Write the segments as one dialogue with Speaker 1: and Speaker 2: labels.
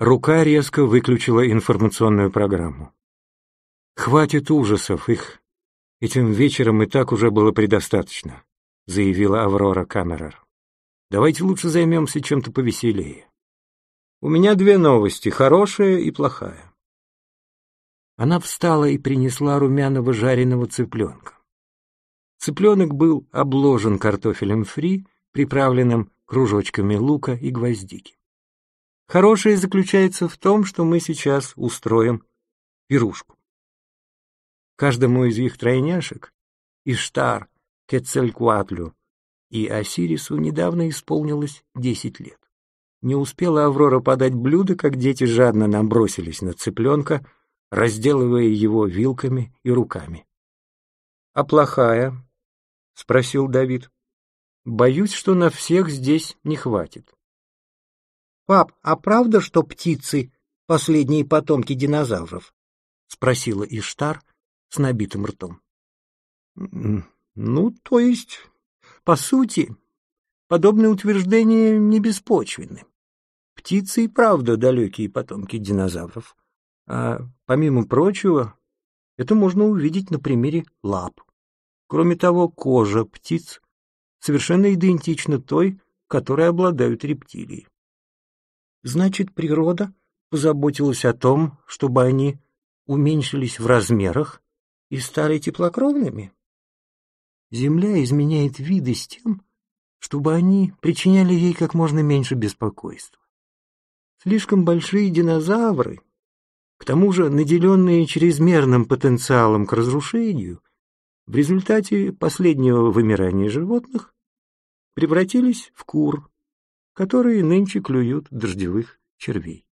Speaker 1: Рука резко выключила информационную программу. «Хватит ужасов, их этим вечером и так уже было предостаточно», заявила Аврора Камерер. «Давайте лучше займемся чем-то повеселее. У меня две новости, хорошая и плохая». Она встала и принесла румяного жареного цыпленка. Цыпленок был обложен картофелем фри, приправленным кружочками лука и гвоздики. Хорошее заключается в том, что мы сейчас устроим пирушку. Каждому из их тройняшек, Иштар, Кецелькуатлю и Осирису недавно исполнилось десять лет. Не успела Аврора подать блюдо, как дети жадно набросились на цыпленка, разделывая его вилками и руками. — А плохая? — спросил Давид. — Боюсь, что на всех здесь не хватит.
Speaker 2: — Пап, а правда, что птицы — последние потомки динозавров? — спросила Иштар с набитым ртом.
Speaker 1: — Ну, то есть, по сути, подобные утверждения не беспочвенны. Птицы и правда далекие потомки динозавров. А помимо прочего, это можно увидеть на примере лап. Кроме того, кожа птиц совершенно идентична той, которой обладают рептилии. Значит, природа позаботилась о том, чтобы они уменьшились в размерах и стали теплокровными? Земля изменяет виды с тем, чтобы они причиняли ей как можно меньше беспокойства. Слишком большие динозавры, к тому же наделенные чрезмерным потенциалом к разрушению, в результате последнего вымирания животных превратились в кур, которые нынче клюют дождевых червей.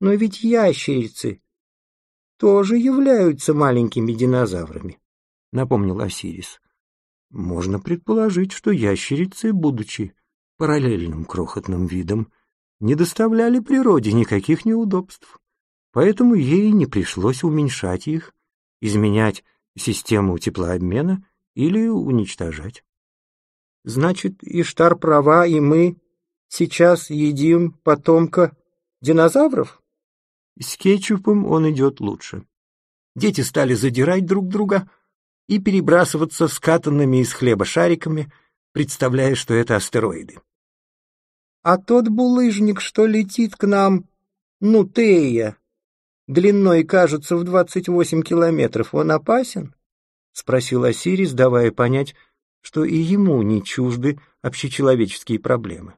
Speaker 2: Но ведь ящерицы тоже являются маленькими динозаврами, напомнил Осирис.
Speaker 1: Можно предположить, что ящерицы, будучи параллельным крохотным видом, не доставляли природе никаких неудобств, поэтому ей не пришлось уменьшать их, изменять систему теплообмена или уничтожать.
Speaker 2: Значит, Иштар права, и мы сейчас едим потомка динозавров?
Speaker 1: С кетчупом он идет лучше. Дети стали задирать друг друга и перебрасываться скатанными из хлеба шариками, представляя, что это астероиды.
Speaker 2: А тот булыжник, что летит к нам, ну, Тея, длиной, кажется, в двадцать восемь километров, он опасен? — спросил Осирис, давая понять, что и ему не чужды общечеловеческие проблемы.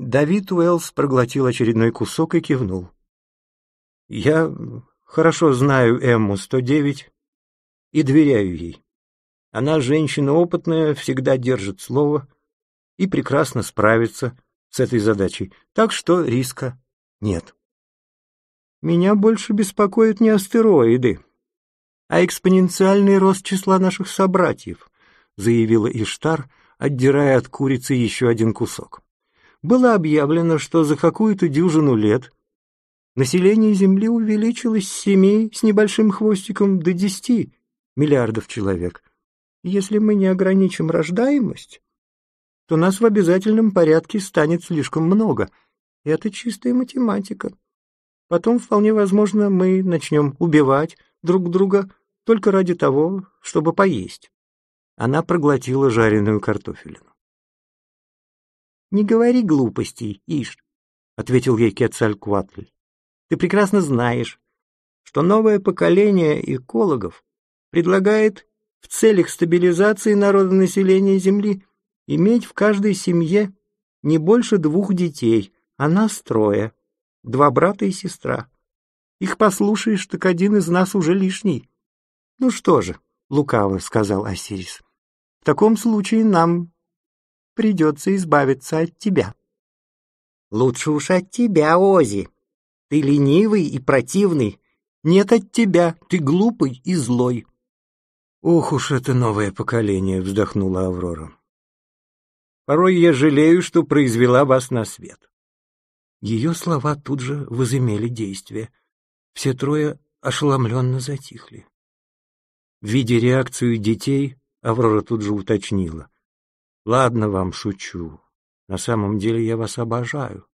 Speaker 1: Давид Уэллс проглотил очередной кусок и кивнул. «Я хорошо знаю Эмму-109 и доверяю ей. Она женщина опытная, всегда держит слово и прекрасно справится с этой задачей, так что риска нет». Меня больше беспокоят не астероиды, а экспоненциальный рост числа наших собратьев, заявила Иштар, отдирая от курицы еще один кусок. Было объявлено, что за какую-то дюжину лет население Земли увеличилось с семи с небольшим хвостиком до десяти миллиардов человек. Если мы не ограничим рождаемость, то нас в обязательном порядке станет слишком много. Это чистая математика. Потом, вполне возможно, мы начнем убивать друг друга только ради того, чтобы поесть. Она проглотила жареную картофелину. «Не говори глупостей, Иш», — ответил ей Кетцалькватль. «Ты прекрасно знаешь, что новое поколение экологов предлагает в целях стабилизации народонаселения Земли иметь в каждой семье не больше двух детей, а нас трое два брата и сестра. Их послушаешь, так один из нас уже лишний. Ну что же, лукаво сказал Осирис, в таком случае нам придется избавиться от тебя. Лучше уж от тебя, Ози. Ты ленивый и противный. Нет от тебя, ты глупый и злой. Ох уж это новое поколение, вздохнула Аврора. Порой я жалею, что произвела вас на свет. Ее слова тут же возымели действие. Все трое ошеломленно затихли. Видя реакцию детей, Аврора тут же уточнила. «Ладно вам, шучу. На самом деле я вас обожаю.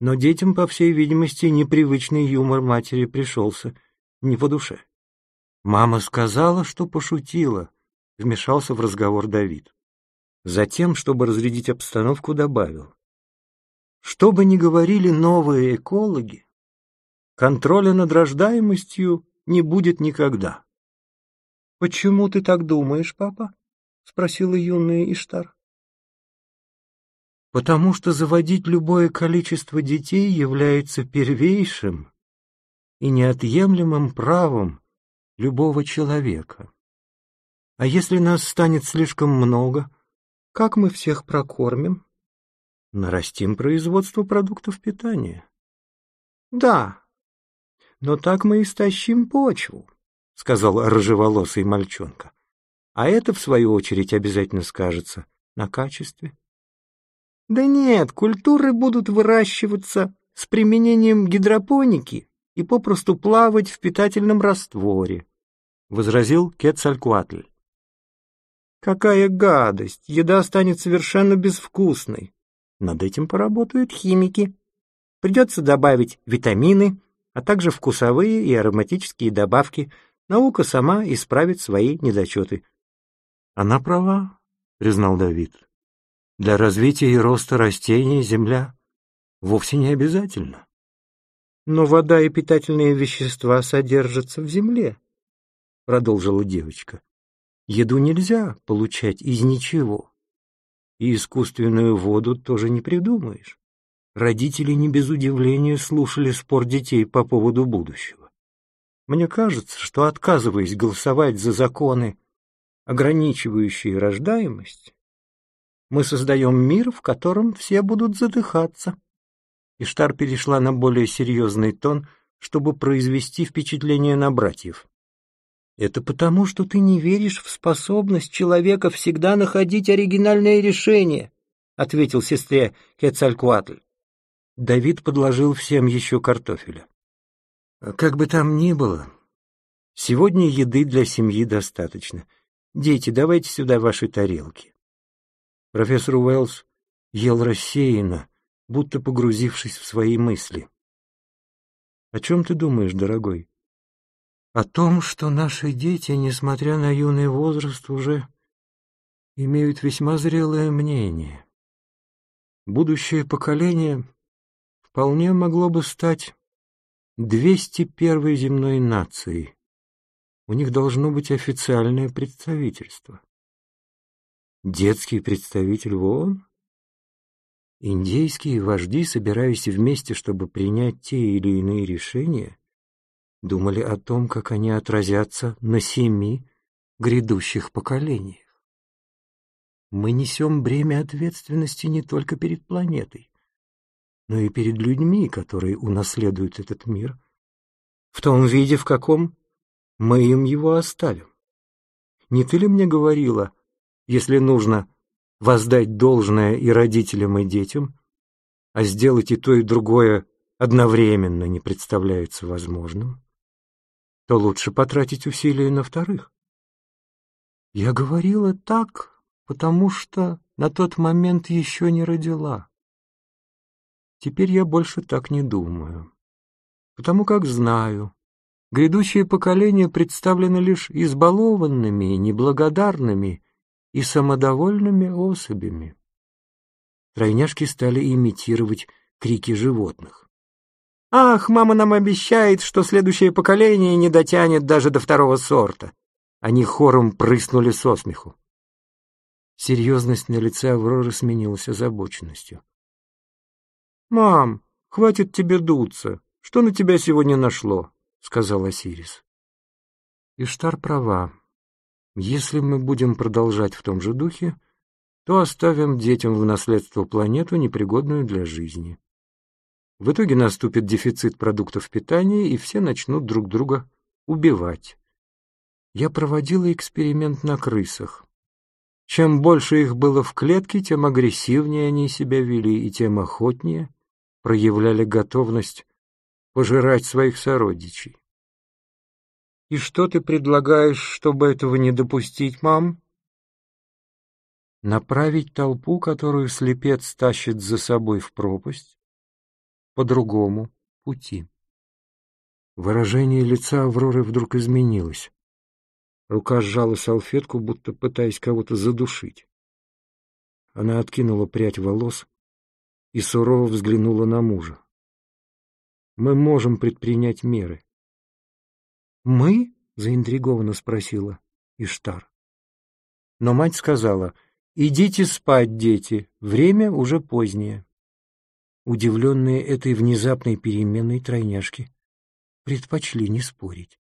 Speaker 1: Но детям, по всей видимости, непривычный юмор матери пришелся не по душе. «Мама сказала, что пошутила», — вмешался в разговор Давид. Затем, чтобы разрядить обстановку, добавил. «Что бы ни говорили новые экологи, контроля над рождаемостью не будет никогда».
Speaker 2: «Почему ты так думаешь, папа?» — спросила юная Иштар.
Speaker 1: «Потому что заводить любое количество детей является первейшим и неотъемлемым правом любого человека. А если нас станет слишком много, как мы всех прокормим? Нарастим производство продуктов питания.
Speaker 2: Да, но так мы истощим почву, сказал рыжеволосый мальчонка. А это, в свою очередь, обязательно скажется на качестве. Да нет, культуры будут выращиваться с применением гидропоники и попросту плавать в питательном растворе, — возразил Кецалькуатль. Какая гадость! Еда станет совершенно безвкусной. Над этим поработают химики. Придется добавить витамины, а также вкусовые и ароматические добавки. Наука сама исправит свои недочеты.
Speaker 1: — Она права, — признал Давид. — Для развития и роста растений земля вовсе не обязательно.
Speaker 2: Но вода и питательные вещества содержатся в земле, — продолжила девочка. Еду нельзя получать из ничего. И искусственную воду тоже не придумаешь. Родители не без удивления слушали спор детей по поводу будущего. Мне кажется, что отказываясь голосовать за законы, ограничивающие рождаемость, мы создаем мир, в котором все будут задыхаться. Иштар перешла на более серьезный тон, чтобы произвести впечатление на братьев. «Это потому, что ты не веришь в способность человека всегда находить оригинальное решение», ответил сестре Кецалькуатль. Давид подложил всем еще картофеля. «Как бы там ни было, сегодня еды для семьи достаточно. Дети, давайте сюда ваши тарелки». Профессор Уэллс ел рассеянно, будто погрузившись в свои мысли. «О чем ты думаешь, дорогой?» «О том, что наши дети, несмотря на юный возраст, уже имеют весьма зрелое мнение. Будущее поколение вполне могло бы стать 201 земной нацией. У них должно быть официальное представительство. Детский представитель в ООН? Индейские вожди, собираясь вместе, чтобы принять те или иные решения, думали о том, как они отразятся на семи грядущих поколениях. Мы несем бремя ответственности не только перед планетой, но и перед людьми, которые унаследуют этот мир, в том виде, в каком мы им его оставим. Не ты ли мне говорила, если нужно воздать должное и родителям, и детям, а сделать и то, и другое одновременно не представляется возможным, то лучше потратить усилия на вторых. Я говорила так, потому что на тот момент еще не родила. Теперь я больше так не думаю, потому как знаю, грядущее поколение представлено лишь избалованными, неблагодарными и самодовольными особями. Тройняшки стали имитировать крики животных. «Ах, мама нам обещает, что следующее поколение не дотянет даже до второго сорта!» Они хором прыснули со смеху. Серьезность на лице Авроры сменилась озабоченностью. «Мам, хватит тебе дуться. Что на тебя сегодня нашло?» — сказал Осирис. Иштар права. Если мы будем продолжать в том же духе, то оставим детям в наследство планету, непригодную для жизни. В итоге наступит дефицит продуктов питания, и все начнут друг друга убивать. Я проводила эксперимент на крысах. Чем больше их было в клетке, тем агрессивнее они себя вели и тем охотнее проявляли готовность пожирать своих сородичей. И что ты предлагаешь, чтобы этого не допустить, мам? Направить толпу, которую слепец тащит за собой в пропасть,
Speaker 1: по другому пути. Выражение лица Авроры вдруг изменилось. Рука сжала салфетку, будто пытаясь кого-то задушить. Она откинула прядь волос и сурово взглянула на мужа. «Мы можем предпринять меры». «Мы?» — заинтригованно спросила Иштар. Но мать сказала, «Идите спать, дети, время уже позднее». Удивленные этой внезапной переменной тройняшки предпочли не спорить.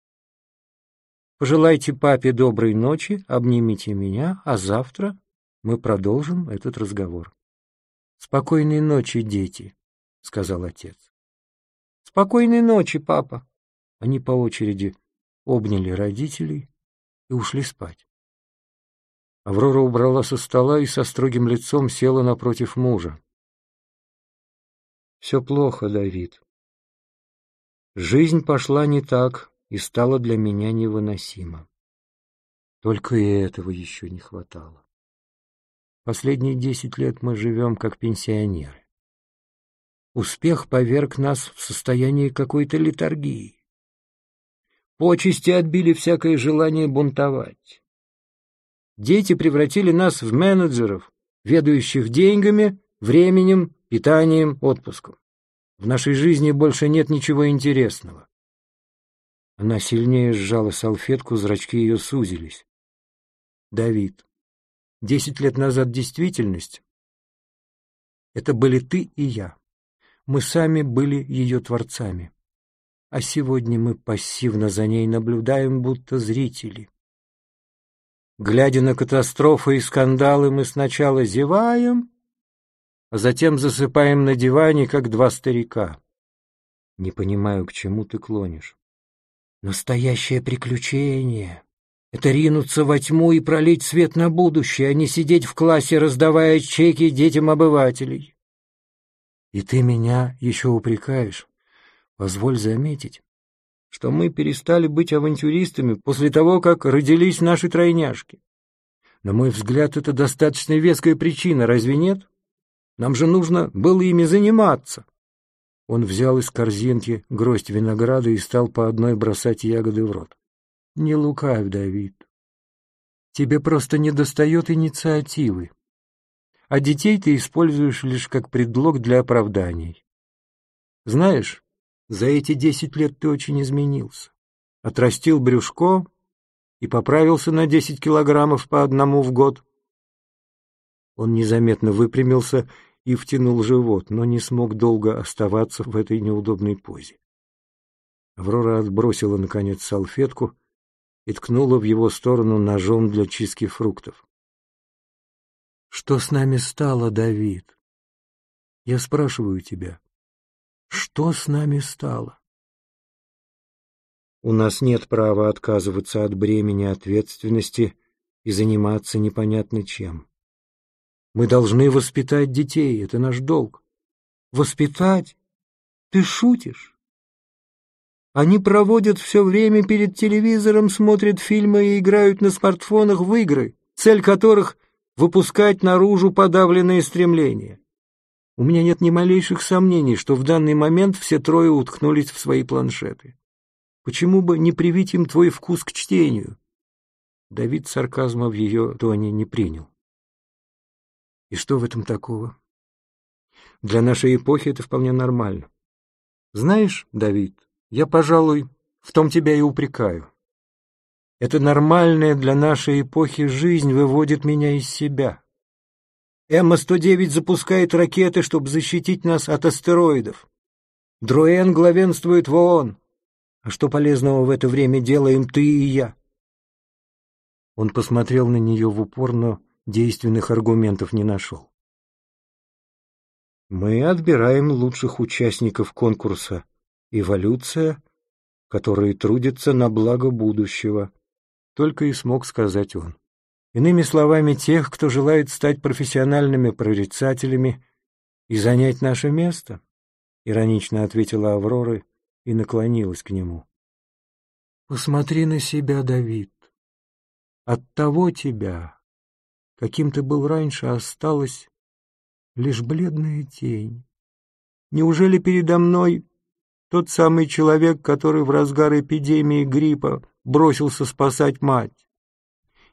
Speaker 1: Пожелайте папе доброй ночи, обнимите меня, а завтра мы продолжим этот разговор. Спокойной ночи, дети, сказал отец. Спокойной ночи, папа. Они по очереди обняли родителей и ушли спать. Аврора убрала со стола и со строгим лицом села напротив мужа. Все плохо, Давид. Жизнь пошла не так и стала для меня невыносима. Только и этого еще не хватало. Последние десять лет мы живем как пенсионеры. Успех поверг нас в состояние какой-то литургии. Почести отбили всякое желание бунтовать. Дети превратили нас в менеджеров, ведающих деньгами, временем, питанием, отпуском. В нашей жизни больше нет ничего интересного. Она сильнее сжала салфетку, зрачки ее сузились. Давид, десять лет назад действительность — это были ты и я. Мы сами были ее творцами. А сегодня мы пассивно за ней наблюдаем, будто зрители. Глядя на катастрофы и скандалы, мы сначала зеваем, а затем засыпаем на диване, как два старика. Не понимаю, к чему ты клонишь. Настоящее приключение — это ринуться во тьму и пролить свет на будущее, а не сидеть в классе, раздавая чеки детям обывателей. И ты меня еще упрекаешь. Позволь заметить, что мы перестали быть авантюристами после того, как родились наши тройняшки. На мой взгляд, это достаточно веская причина, разве нет? Нам же нужно было ими заниматься. Он взял из корзинки гроздь винограда и стал по одной бросать ягоды в рот. Не лукавь, Давид. Тебе просто недостает инициативы. А детей ты используешь лишь как предлог для оправданий. Знаешь, за эти десять лет ты очень изменился. Отрастил брюшко и поправился на десять килограммов по одному в год. Он незаметно выпрямился и втянул живот, но не смог долго оставаться в этой неудобной позе. Аврора отбросила, наконец, салфетку и ткнула в его сторону ножом для чистки фруктов. «Что с нами стало, Давид? Я спрашиваю тебя, что с нами стало?» У нас нет права отказываться от бремени ответственности и заниматься непонятно чем. Мы должны воспитать детей, это наш долг. Воспитать? Ты шутишь? Они проводят все время перед телевизором, смотрят фильмы и играют на смартфонах в игры, цель которых — выпускать наружу подавленные стремления. У меня нет ни малейших сомнений, что в данный момент все трое уткнулись в свои планшеты. Почему бы не привить им твой вкус к чтению? Давид сарказма в ее тоне не принял. И что в этом такого? Для нашей эпохи это вполне нормально. Знаешь, Давид, я, пожалуй, в том тебя и упрекаю. Это нормальная для нашей эпохи жизнь выводит меня из себя. Эмма-109 запускает ракеты, чтобы защитить нас от астероидов. Друэн главенствует в ООН. А что полезного в это время делаем ты и я? Он посмотрел на нее в упор, но действенных аргументов не нашел. Мы отбираем лучших участников конкурса «Эволюция», которые трудятся на благо будущего, только и смог сказать он. Иными словами, тех, кто желает стать профессиональными прорицателями и занять наше место, иронично ответила Аврора и наклонилась к нему. Посмотри на себя, Давид. От того тебя, каким ты был раньше, осталась лишь бледная тень. Неужели передо мной тот самый человек, который в разгар эпидемии гриппа бросился спасать мать?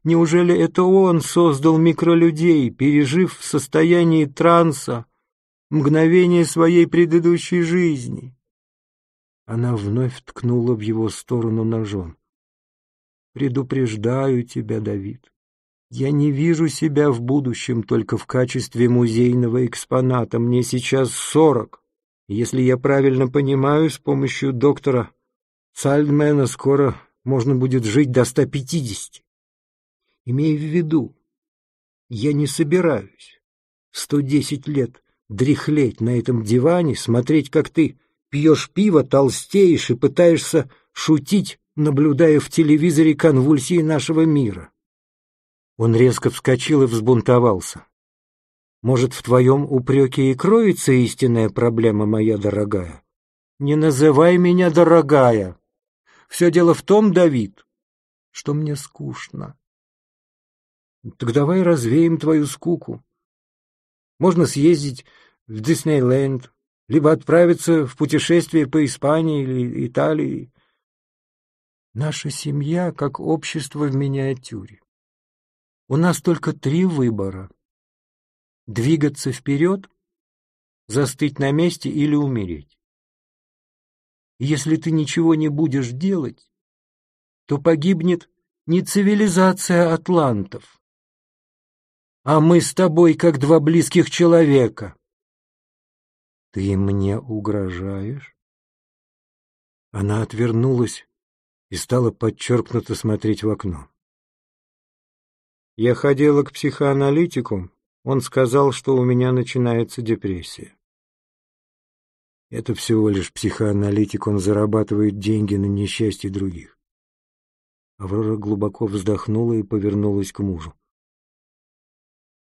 Speaker 1: Неужели это он создал микролюдей, пережив в состоянии транса мгновение своей предыдущей жизни? Она вновь ткнула в его сторону ножом. «Предупреждаю тебя, Давид, я не вижу себя в будущем только в качестве музейного экспоната. Мне сейчас сорок. Если я правильно понимаю, с помощью доктора Сальдмена скоро можно будет жить до 150. Имей в виду, я не собираюсь 110 лет дряхлеть на этом диване, смотреть, как ты пьешь пиво, толстеешь и пытаешься шутить, наблюдая в телевизоре конвульсии нашего мира. Он резко вскочил и взбунтовался. Может, в твоем упреке и кроется истинная проблема, моя дорогая? Не называй меня дорогая. Все дело в том, Давид, что мне скучно. Так давай развеем твою скуку. Можно съездить в Диснейленд, либо отправиться в путешествие по Испании или Италии. Наша семья как общество в миниатюре. У нас только три выбора. Двигаться вперед, застыть на месте или умереть. Если ты ничего не будешь делать, то погибнет не цивилизация атлантов, а мы с тобой как два близких человека. Ты мне угрожаешь? Она отвернулась и стала подчеркнуто смотреть в окно. Я ходила к психоаналитику, он сказал, что у меня начинается депрессия. Это всего лишь психоаналитик, он зарабатывает деньги на несчастье других. Аврора глубоко вздохнула и повернулась к мужу.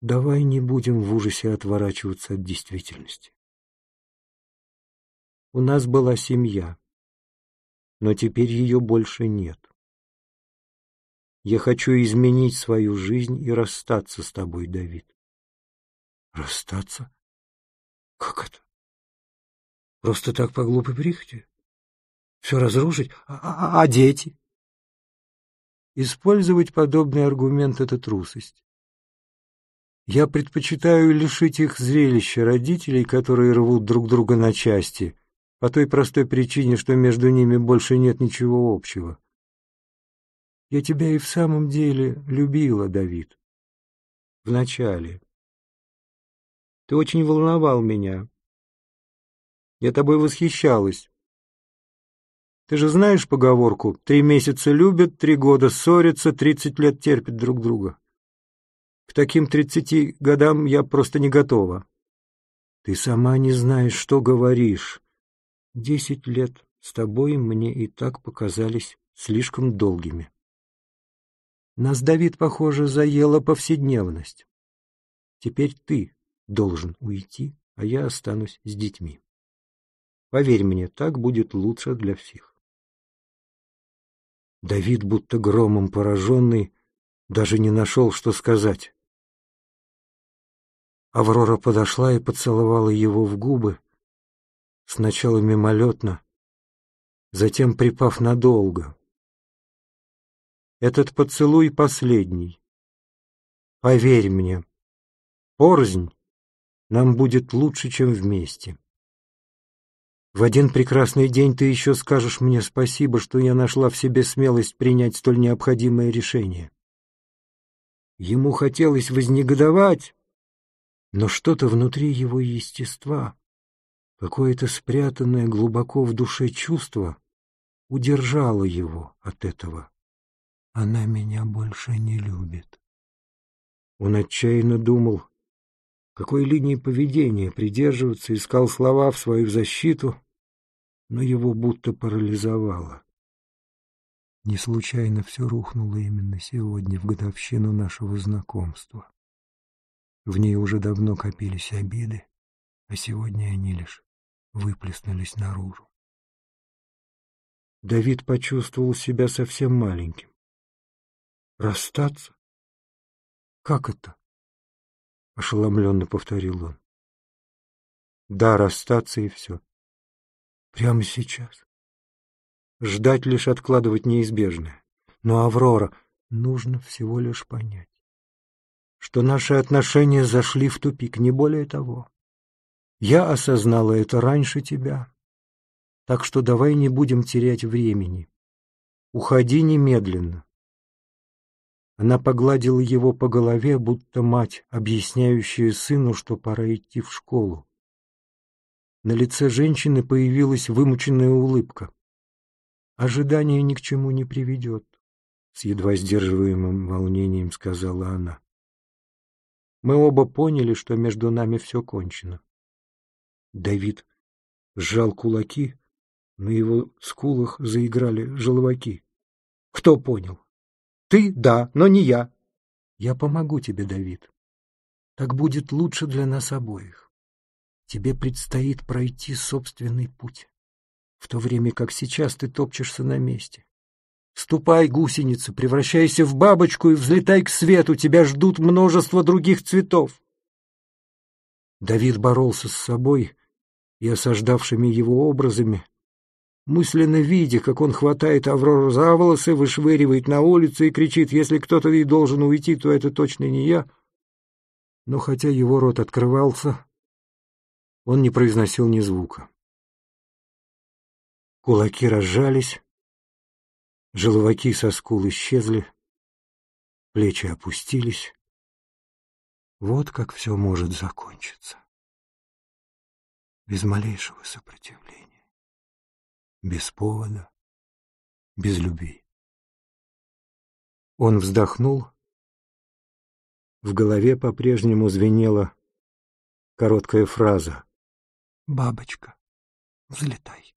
Speaker 1: Давай не будем в ужасе отворачиваться от действительности. У нас была семья, но теперь ее больше нет. Я хочу изменить свою жизнь и расстаться с тобой, Давид. Расстаться? Как это? Просто так по глупой прихоти? Все разрушить? А, а, а дети? Использовать подобный аргумент — это трусость. Я предпочитаю лишить их зрелища родителей, которые рвут друг друга на части, по той простой причине, что между ними больше нет ничего общего. Я тебя и в самом деле любила, Давид. Вначале. Ты очень волновал меня. Я тобой восхищалась. Ты же знаешь поговорку «три месяца любят, три года ссорятся, тридцать лет терпят друг друга». К таким тридцати годам я просто не готова. Ты сама не знаешь, что говоришь. Десять лет с тобой мне и так показались слишком долгими. Нас, Давид, похоже, заела повседневность. Теперь ты должен уйти, а я останусь с детьми. Поверь мне, так будет лучше для всех. Давид, будто громом пораженный, даже не нашел, что сказать. Аврора подошла и поцеловала его в губы, сначала мимолетно, затем припав надолго. Этот поцелуй последний. Поверь мне, порознь нам будет лучше, чем вместе. В один прекрасный день ты еще скажешь мне спасибо, что я нашла в себе смелость принять столь необходимое решение. Ему хотелось вознегодовать, но что-то внутри его естества, какое-то спрятанное глубоко в душе чувство, удержало его от этого. Она меня больше не любит. Он отчаянно думал, какой линии поведения придерживаться, искал слова в свою защиту, но его будто парализовало. Не случайно все рухнуло именно сегодня, в годовщину нашего знакомства. В ней уже давно копились обиды, а сегодня они лишь выплеснулись наружу. Давид почувствовал себя совсем маленьким. Расстаться? Как это? Ошеломленно повторил он. Да, расстаться и все. Прямо сейчас. Ждать лишь откладывать неизбежное. Но, Аврора, нужно всего лишь понять, что наши отношения зашли в тупик, не более того. Я осознала это раньше тебя. Так что давай не будем терять времени. Уходи немедленно. Она погладила его по голове, будто мать, объясняющая сыну, что пора идти в школу. На лице женщины появилась вымученная улыбка. «Ожидание ни к чему не приведет», — с едва сдерживаемым волнением сказала она. «Мы оба поняли, что между нами все кончено». Давид сжал кулаки, на его скулах заиграли желваки. «Кто понял?» Ты — да, но не я. Я помогу тебе, Давид. Так будет лучше для нас обоих. Тебе предстоит пройти собственный путь, в то время как сейчас ты топчешься на месте. Ступай, гусеница, превращайся в бабочку и взлетай к свету, тебя ждут множество других цветов. Давид боролся с собой и осаждавшими его образами, мысленно видя, как он хватает Аврору за волосы, вышвыривает на улицу и кричит, если кто-то и должен уйти, то это точно не я. Но хотя его рот открывался, он не произносил ни звука. Кулаки разжались, желваки со скул исчезли, плечи опустились. Вот как все может закончиться. Без малейшего сопротивления без повода, без любви. Он вздохнул. В голове по-прежнему звенела короткая фраза «Бабочка, взлетай».